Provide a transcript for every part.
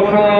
অবসর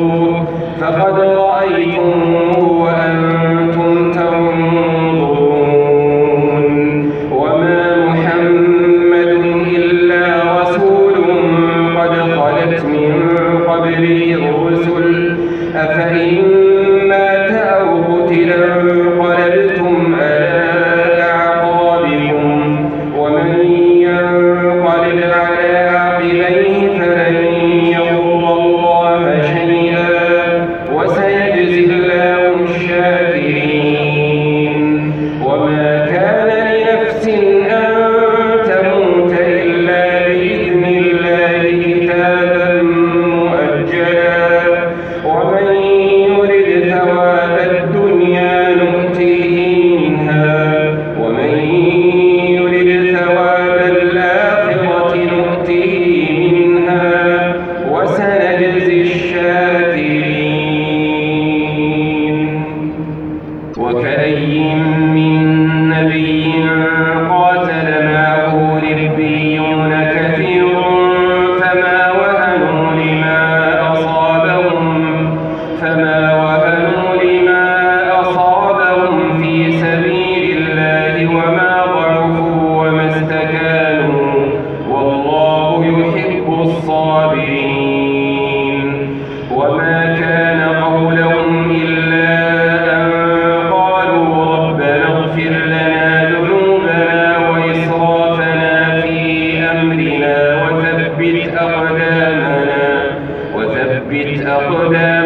أفإن وكأين أقدامنا وثبت أقدامنا.